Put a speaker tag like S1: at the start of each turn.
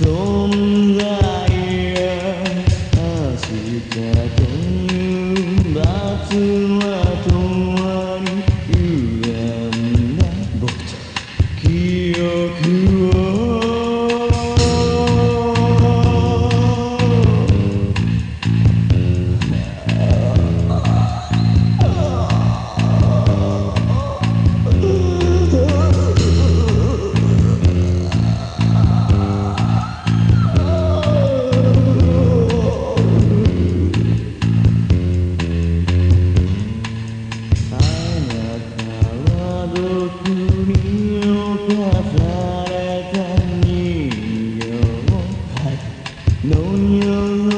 S1: So alone.